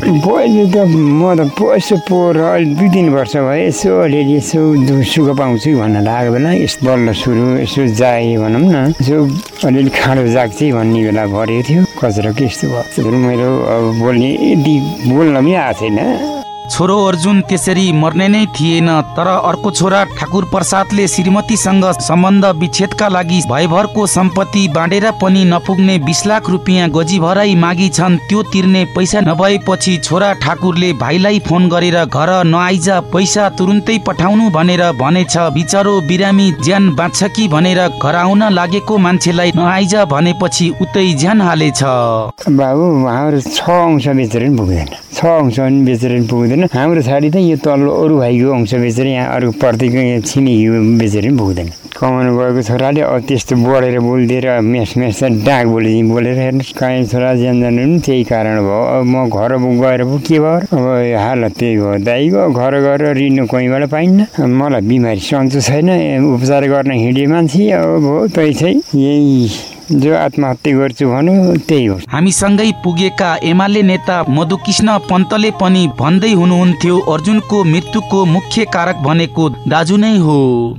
थियो त म त यसो पोहोर अहिले दुई तिन वर्ष भयो यसो अलिअलि यसो सुख पाउँछु भन्न लागेको बेला यस्तो बल्ल सुरु यसो जाए भनौँ न। यसो अलिअलि खाँडो जाग्छ भन्ने बेला भरेको थियो। कचरा के यस्तो भयो? मेरो अब बोल्ने यति बोल्न पनि आएको छैन। छोरो अर्जुन त्यसरी मर्ने नै थिएन तर अर्को छोरा ठाकुर प्रसादले श्रीमतीसँग सम्बन्ध विच्छेदका लागि भयभरको सम्पत्ति बाँडेर पनि नपुग्ने बिस लाख रुपियाँ गजी भराई मागी छन् त्यो तिर्ने पैसा नभएपछि छोरा ठाकुरले भाइलाई फोन गरेर घर नआइज पैसा तुरुन्तै पठाउनु भनेर भनेछ। बिचरो बिरामी ज्यान बाँच्छ कि? भनेर घर आउन लागेको मान्छेलाई नआइज भनेपछि उतै ज्यान हालेछ। बाबु छ अंश पुग्दैन छ अंश पुग्दैन। पुग्दैन हाम्रो छाडी त यो तल्लो अरू भाइको अंश बेचेर यहाँ अरू प्रतिको छिमेकीको बेचेर पनि पुग्दैन कमाउनु गएको छोराले अब त्यस्तो बढेर बोलिदिएर मेस मेस डाक बोले बोलेर हेर्नुहोस् काहीँ छोरा ज्यान जानु पनि त्यही कारण भयो। अब म घर गएर पो के भयो? अब हालत त्यही भयो। दाइको घर गएर ऋण कहीँबाट पाइन्न। मलाई बिमारी सन्चो छैन उपचार गर्न हिँडे मान्छे अब भयो तै चाहिँ यही जो आत्महत्या गर्छु भनौँ त्यही हो। हामीसँगै पुगेका एमाले नेता मधुकृष्ण पन्तले पनि भन्दै हुनुहुन्थ्यो अर्जुनको मृत्युको मुख्य कारक भनेको दाजु नै हो।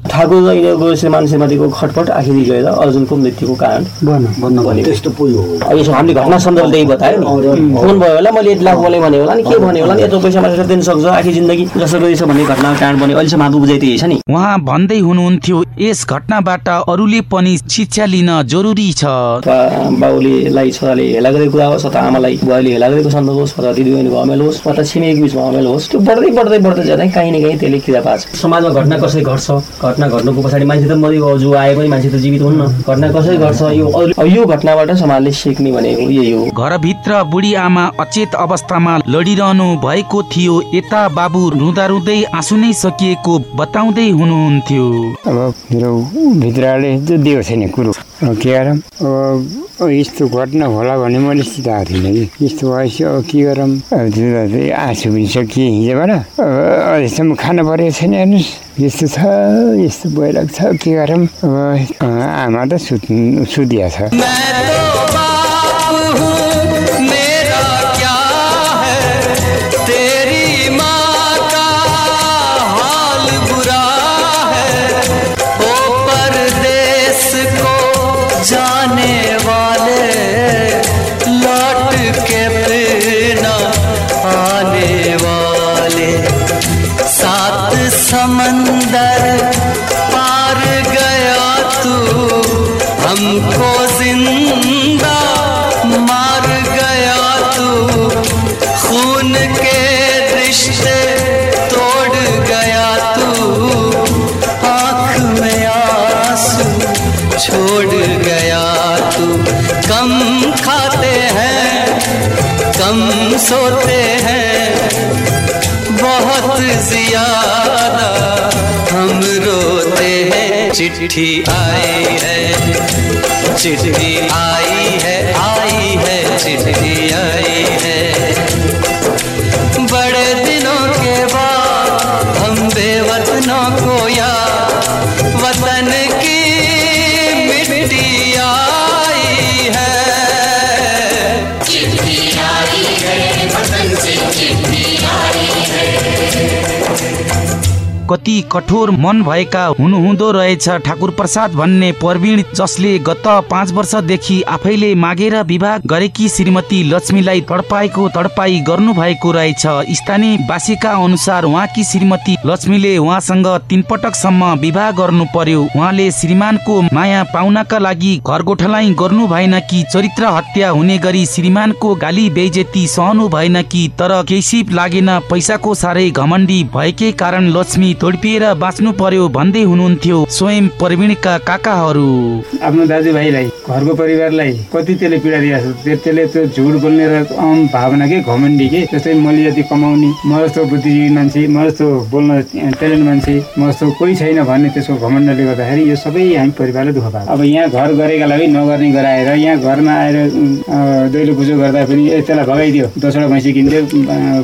ठाकुर श्रीमान श्रीमतीको खटपट आखिरी गएर अर्जुनको मृत्युको कारण हामीले घटना सन्दर्भ त्यही बतायो फोन भयो होला मैले यति लाख बोलेँ भने होला नि के भने होला नि यत्रो पैसा मात्र दिन सक्छ आखिर जिन्दगी जसो गरिछ भन्ने घटना कारण पनि अहिलेसम्म हात बुझाइ त्यही छ नि। उहाँ भन्दै हुनुहुन्थ्यो यस घटनाबाट अरूले पनि शिक्षा लिन जरुरी छ। बाउलेलाई छोराले हेला गरेको कुरा होस् अथवा आमालाई बुवाले हेला गरेको सन्दर्भ होस् अथवा दिदीबहिनीको अमेल होस् अथवा छिमेकी बिचमा अमेल होस् त्यो बढ्दै बढ्दै बढ्दै जाँदा काहीँ न काहीँ त्यसले किरा पाएको छ समाजमा घटना कसरी घट्छ? घटना घट्नुको पछाडि मान्छे त मऱ्यो जो आए पनि मान्छे त जीवित हुन्न। घटना कसरी घट्छ? यो यो घटनाबाट समाजले सिक्ने भनेको यही हो। घरभित्र बुढी आमा अचेत अवस्थामा लडिरहनु भएको थियो यता बाबु रुँदा रुँदै आँसु नै सकिएको बताउँदै हुनुहुन्थ्यो। अब मेरो भित्रले दियो छैन कुरो। के गरौँ अब यस्तो घटना होला भने मैले सिकाएको थिइनँ कि। यस्तो भएपछि अब के गरौँ? आँसु पनि सकिए हिजोबाट? अहिलेसम्म खानु परेको छैन हेर्नुहोस्। यस्तो छ यस्तो भइरहेको छ के गरौँ? अब आमा त सुत् सुतिया छ। जाने सोते हैं। बहुत ज़्यादा हम रोते हैं। चिट्ठी आई है, चिट्ठी आई है आई है, चिट्ठी आई है। बड़े कति कठोर मन भएका हुनुहुँदो रहेछ ठाकुर प्रसाद भन्ने प्रवीण जसले गत पाँच वर्षदेखि आफैले मागेर विवाह गरेकी श्रीमती लक्ष्मीलाई तडपाएको तडपाई गर्नु भएको रहेछ। स्थानीय बासीका अनुसार उहाँकी श्रीमती लक्ष्मीले उहाँसँग तीन पटकसम्म विवाह गर्नु पर्यो उहाँले श्रीमानको माया पाउनका लागि घर गोठलाई गर्नु भएन कि चरित्र हत्या हुने गरी श्रीमानको गाली बेजेती सहनु भएन कि तर केही लागेन। पैसाको साह्रै घमण्डी भएकै कारण लक्ष्मी तोडपिएर बाँच्नु पर्यो भन्दै हुनुहुन्थ्यो स्वयं प्रवीणका काकाहरू। आफ्नो दाजुभाइलाई घरको परिवारलाई कति त्यसले पीडा दिएको छ त्यसले त्यो झुट बोल्ने र आम भावना के घमण्डी के जस्तै मैले जति कमाउने म जस्तो बुद्धिजीवी मान्छे म जस्तो बोल्न ट्यालेन्ट मान्छे म जस्तो कोही छैन भन्ने त्यसको घमण्डले गर्दाखेरि यो सबै हामी परिवारले दुःख पाएको। अब यहाँ घर गरेकालाई नगर्ने गराएर यहाँ घरमा आएर दैलो पुजो गर्दा पनि त्यसलाई भगाइदियो दोस्रो भैँसी किन्थ्यो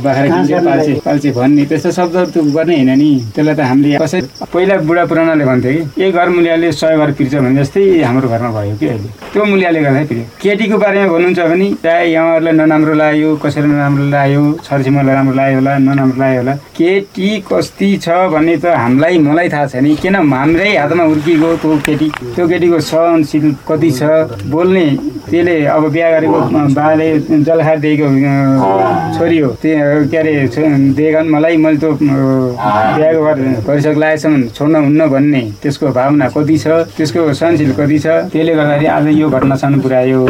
बाख्रा किन्थ्यो पाल्छे पाल्छे भन्ने त्यस्तो शब्द गर्ने होइन नि। त्यसलाई त हामीले कसै पहिला बुढा पुरानाले भन्थ्यो कि एक घर मुलियाले सय घर पिर्छ भने जस्तै हाम्रो घरमा भयो कि अहिले। त्यो मुलियाले गर्दा पिर्यो। केटीको बारेमा भन्नुहुन्छ भने चाहे यहाँहरूलाई नराम्रो लाग्यो कसैलाई नराम्रो लाग्यो छरछिमेकीलाई राम्रो लाग्यो होला नराम्रो लाग्यो होला। केटी कस्ती छ भन्ने त हामीलाई मलाई थाहा छैन। किन हाम्रै हातमा हुर्किएको त्यो केटी? त्यो केटीको सहनशील कति छ? बोल्ने त्यसले अब बिहा गरेको बाले जलखार दिएको छोरी हो। त्यो के अरे छो- दिएका मलाई मैले त्यो बिहाको गरिसक लागेसम्म छोड्न हुन्न भन्ने। त्यसको भावना कति छ त्यसको सहनशील कति छ त्यसले गर्दाखेरि आज यो घटनासम्म पुर्यायो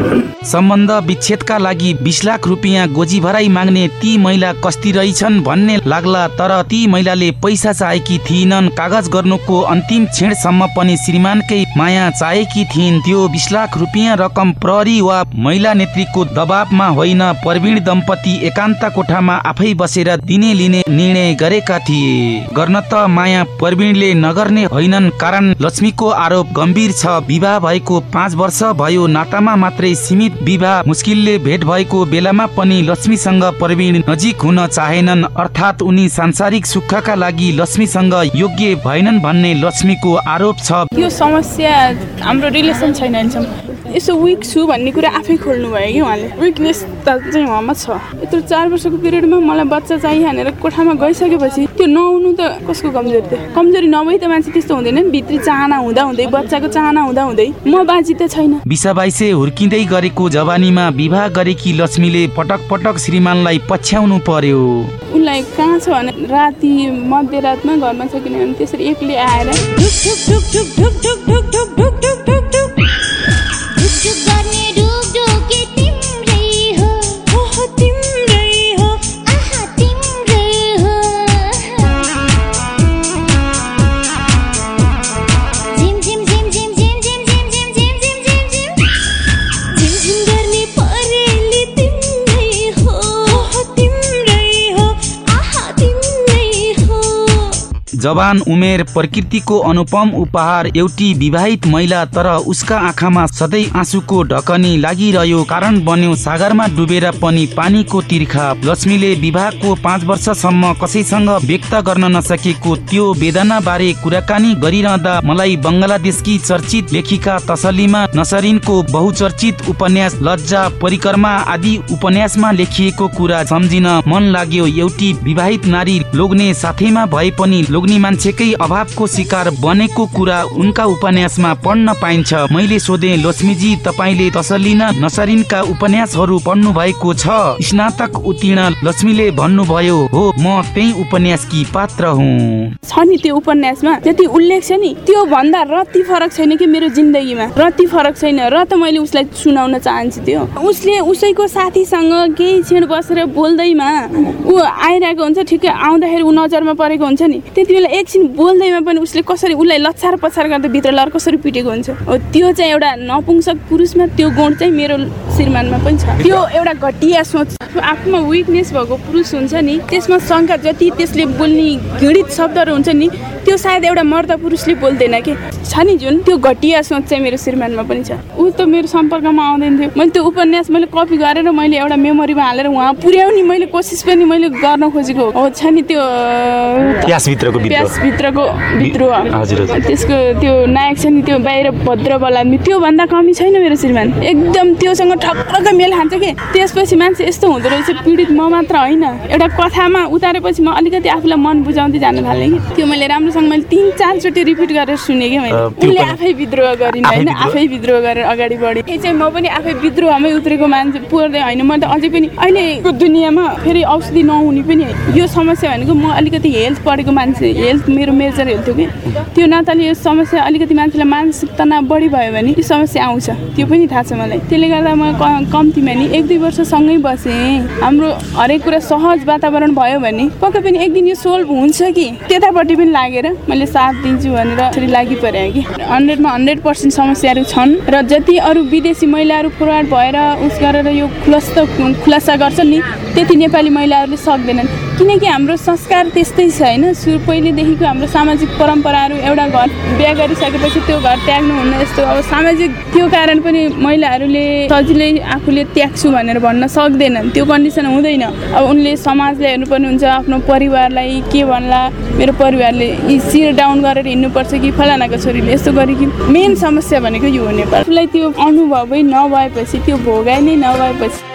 सम्बन्ध विच्छेदका लागि बिस लाख रुपियाँ गोजी भराई माग्ने ती महिला कस्ती रहेछन् भन्ने लाग्ला तर ती महिलाले पैसा चाहेकी थिएनन् कागज गर्नुको अन्तिम क्षणसम्म पनि श्रीमानकै माया चाहेकी थिइन्। त्यो बिस लाख रुपियाँ रकम प्रहरी वा महिला नेत्रीको दबावमा होइन प्रवीण दम्पति एकान्त कोठामा आफै बसेर दिने लिने निर्णय गरेका थिए। गर्न त माया प्रवीणले नगर्ने होइनन् कारण लक्ष्मीको आरोप गम्भीर छ। विवाह भएको पाँच वर्ष भयो नातामा मात्रै सीमित विवाह मुस्किलले भेट भएको बेलामा पनि लक्ष्मीसँग प्रवीण नजिक हुन चाहेनन्। अर्थात् उनी सांसारिक सुखका लागि लक्ष्मीसँग योग्य भएनन् भन्ने लक्ष्मीको आरोप छ। यो समस्या हाम्रो रिलेसन छैन यसो विक छु भन्ने कुरा आफै खोल्नु भयो कि उहाँले? विकनेस त चाहिँ उहाँमा छ। यत्रो चार वर्षको पिरियडमा मलाई बच्चा चाहियो भनेर कोठामा गइसकेपछि त्यो नहुनु त कसको कमजोरी त? कमजोरी नभई त मान्छे त्यस्तो हुँदैन नि भित्री चाहना हुँदा हुँदै बच्चाको चाहना हुँदा हुँदै। म बाँची त छैन। बिसाबाइसे हुर्किँदै गरेको जवानीमा विवाह गरेकी लक्ष्मीले पटक पटक श्रीमानलाई पछ्याउनु पर्यो? उसलाई कहाँ छ भने राति मध्यरातमा घरमा छ किनभने त्यसरी एक्लै आएर। जवान उमेर प्रकृतिको अनुपम उपहार एउटी विवाहित महिला तर उसका आँखामा सधैँ आँसुको ढकनी लागिरह्यो कारण बन्यो सागरमा डुबेर पनि पानीको तिर्खा। लक्ष्मीले विवाहको पाँच वर्षसम्म कसैसँग व्यक्त गर्न नसकेको त्यो वेदना बारे कुराकानी गरिरहँदा मलाई बङ्गलादेशकी चर्चित लेखिका तसलिमा नसरिनको बहुचर्चित उपन्यास लज्जा परिक्रमा आदि उपन्यासमा लेखिएको कुरा सम्झिन मन लाग्यो। एउटी विवाहित नारी लोग्ने साथैमा भए पनि लोग्ने मान्छेकै अभावको शिकार बनेको कुरा उनका उपन्यासमा पढ्न पाइन्छ। मैले सोधे लक्ष्मीजी तपाईँले तसलिना नसरिनका उपन्यासहरू पढ्नु भएको छ। स्नातक उत्तीर्ण लक्ष्मीले भन्नुभयो हो म त्यही उपन्यासकी पात्र हुँ। छ नि त्यो उपन्यासमा? जति उल्लेख छ नि। त्यो भन्दा रत्ति फरक छैन कि मेरो जिन्दगीमा? रत्ति फरक छैन। र त मैले उसलाई सुनाउन चाहन्छु त्यो। उसले उसैको साथीसँग केही क्षण बसेर बोल्दैमा ऊ आइरहेको हुन्छ ठिकै आउँदाखेरि ऊ नजरमा परेको हुन्छ नि। त्यति बेला एकछिन बोल्दैमा पनि उसले कसरी उसलाई लछार पछार गर्दा भित्र लर कसरी पिटेको हुन्छ। हो त्यो चाहिँ एउटा नपुंसक पुरुषमा त्यो गुण चाहिँ मेरो श्रीमानमा पनि छ। त्यो एउटा घटिया सोच। आफूमा विकनेस भएको पुरुष हुन्छ नि त्यसमा शङ्का जति त्यसले बोल्ने घृणित शब्दहरू हुन्छ नि त्यो सायद एउटा मर्द पुरुषले बोल्दैन कि? छ नि जुन? त्यो घटिया सोच चाहिँ मेरो श्रीमानमा पनि छ। ऊ त मेरो सम्पर्कमा आउँदैन थियो। मैले त्यो उपन्यास मैले कपी गरेर मैले एउटा मेमोरीमा हालेर उहाँ पुर्याउने मैले कोसिस पनि मैले गर्न खोजेको हो। छ नि त्यो हजुर, हजुर। त्यसको त्यो नायक छ नि त्यो बाहिर भद्र बलादमी त्योभन्दा कमी छैन मेरो श्रीमान। एकदम त्योसँग ठक्क मेल खान्छ कि। त्यसपछि मान्छे यस्तो हुँदो रहेछ पीडित म मात्र होइन। एउटा कथामा उतारेपछि म अलिकति आफूलाई मन बुझाउँदै जान थालेँ कि। त्यो मैले राम्रोसँग मैले तिन चारचोटि रिपिट गरेर सुनेँ कि मैले। उसले आफै विद्रोह गरिन् होइन? आफै विद्रोह गरेर अगाडि बढेँ। यो चाहिँ म पनि आफै विद्रोहमै उत्रेको मान्छे पर्दै होइन। म त अझै पनि अहिलेको दुनियाँमा फेरि औषधि नहुने पनि यो समस्या भनेको म अलिकति हेल्थ पढेको मान्छे हेल्थ मेरो मेजर हेल्थ हो कि? त्यो नाताले यो समस्या अलिकति मान्छेलाई मानसिक तनाव बढी भयो भने यो समस्या आउँछ। त्यो पनि थाहा छ मलाई। त्यसले गर्दा म कम्तीमा नि एक दुई वर्ष सँगै बसेँ। हाम्रो हरेक कुरा सहज वातावरण भयो भने पक्कै पनि एक दिन यो सोल्भ हुन्छ कि? त्यतापट्टि पनि लागेर मैले साथ दिन्छु भनेर यसरी लागि परेँ भयो कि। हन्ड्रेडमा हन्ड्रेड पर्सेन्ट समस्याहरू छन् र जति अरू विदेशी महिलाहरू फरवार्ड भएर उस गरेर यो खुलस्त खुलासा गर्छन् नि त्यति नेपाली महिलाहरूले सक्दैनन्। किनकि हाम्रो संस्कार त्यस्तै छ होइन? सुरु पहिलेदेखिको हाम्रो सामाजिक परम्पराहरू एउटा घर बिहा गरिसकेपछि त्यो घर त्याग्नु हुन्न यस्तो अब सामाजिक त्यो कारण पनि महिलाहरूले सजिलै आफूले त्याग्छु भनेर भन्न सक्दैनन्। त्यो कन्डिसन हुँदैन। अब उनले समाजलाई हेर्नुपर्ने हुन्छ आफ्नो परिवारलाई के भन्ला मेरो परिवारले यी सिर डाउन गरेर हिँड्नुपर्छ कि फलानाको छोरीले। यस्तो गरे कि मेन समस्या भनेको यो हो नेपाल आफूलाई त्यो अनुभवै नभएपछि त्यो भोगाइ नै नभएपछि।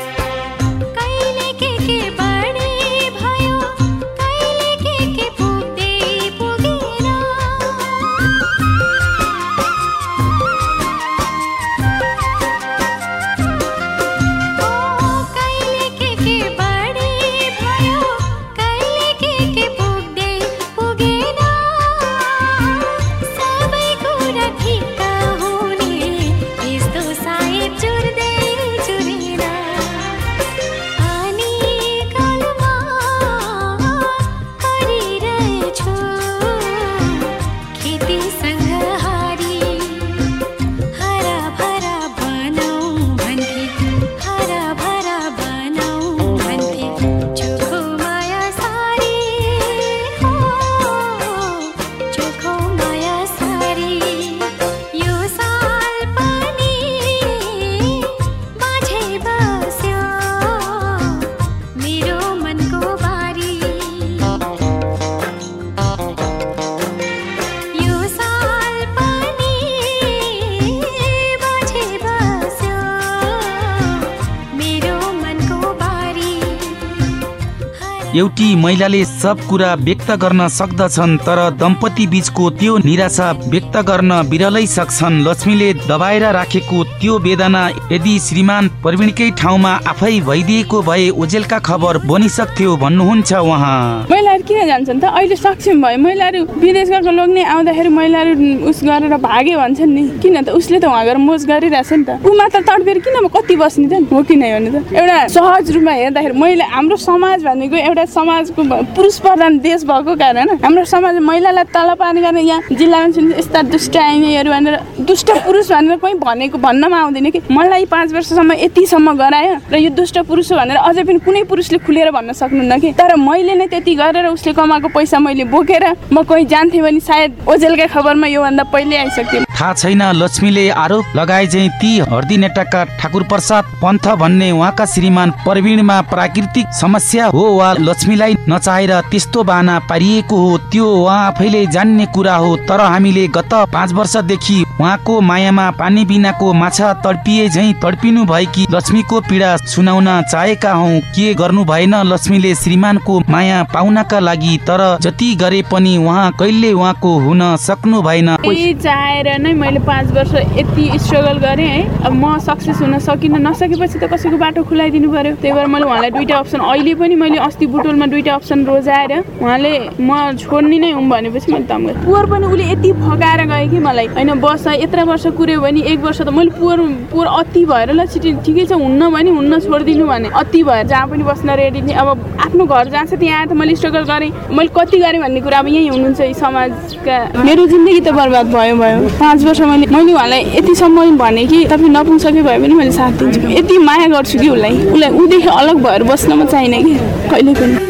एउटी महिलाले सब कुरा व्यक्त गर्न सक्दछन् तर दम्पति बीचको त्यो निराशा व्यक्त गर्न बिरलै सक्छन्। लक्ष्मीले दबाएर राखेको त्यो वेदना यदि श्रीमान प्रवीणकै ठाउँमा आफै भइदिएको भए ओजेलका खबर बनिसक्थ्यो भन्नुहुन्छ उहाँ। महिलाहरू किन जान्छन् त? अहिले सक्षम भयो महिलाहरू विदेश गएको लोक नै आउँदाखेरि महिलाहरू उस गरेर भाग्यो भन्छन् नि। किन त? उसले त उहाँ गएर मोज गरिरहेछ नि त। ऊ मात्र तडपेर किन कति बस्ने त? हो कि नै भने त? एउटा सहज रूपमा हेर्दाखेरि महिला हाम्रो समाज भनेको एउटा समाजको पुरुष प्रधान देश भएको कारण हाम्रो समाज महिलालाई तल पार्ने कारण यहाँ जिल्लामा छन् यस्ता दुष्ट आइनेहरू भनेर दुष्ट पुरुष भनेर कोही भनेको भन्नमा आउँदैन कि। मलाई पाँच वर्षसम्म यतिसम्म गरायो र यो दुष्ट पुरुष हो भनेर अझै पनि कुनै पुरुषले खुलेर भन्न सक्नुहुन्न कि। तर मैले नै त्यति गरेर उसले कमाएको पैसा मैले बोकेर म कहीँ जान्थेँ भने सायद ओजेलकै खबरमा योभन्दा पहिले आइसक्थेँ थाहा छैन लक्ष्मीले आरोप लगाए चाहिँ ती हर्दी नेटाका ठाकुर प्रसाद पन्थ भन्ने उहाँका श्रीमान प्रवीणमा प्राकृतिक समस्या हो वा लक्ष्मीलाई नचाहेर त्यस्तो बाना पारिएको हो त्यो उहाँ आफैले जान्ने कुरा हो। तर हामीले गत पाँच वर्षदेखि उहाँको मायामा पानी बिनाको माछा तडपिए झैँ तडपिनु भएकी लक्ष्मीको पीडा सुनाउन चाहेका हौ के गर्नु भएन लक्ष्मीले श्रीमानको माया पाउनका लागि। तर जति गरे पनि उहाँ कहिले उहाँको हुन सक्नु भएन। चाहेर नै मैले पाँच वर्ष यति स्ट्रगल गरेँ है। अब म सक्सेस हुन सकिनँ नसकेपछि त कसैको बाटो खुलाइदिनु पर्यो। त्यही भएर मैले उहाँलाई दुइटा अप्सन अहिले पनि मैले अस्ति बुटोलमा दुइटा अप्सन रोजाएर उहाँले म छोड्ने नै हुँ भनेपछि मैले तम गरेँ। पोहोर पनि उसले यति फकाएर गयो कि मलाई। होइन बस यत्र वर्ष कुर्यो भने एक वर्ष त मैले पोहोर पोहोर अति भएर ल छिटो ठिकै छ हुन्न भने हुन्न छोडिदिनु भने। अति भएर जहाँ पनि बस्न रेडी थिएँ। अब आफ्नो घर जहाँ छ त्यहाँ त मैले स्ट्रगल गरेँ। मैले कति गरेँ भन्ने कुरा अब यहीँ हुनुहुन्छ यी समाजका। मेरो जिन्दगी त बर्बाद भयो भयो। पाँच वर्ष मैले मैले उहाँलाई यतिसम्म भने कि तपाईँ नपुग्सके भए पनि मैले साथ दिन्छु। यति माया गर्छु कि उसलाई। उसलाई ऊदेखि अलग भएर बस्न म चाहिनँ कि। कहिले पनि।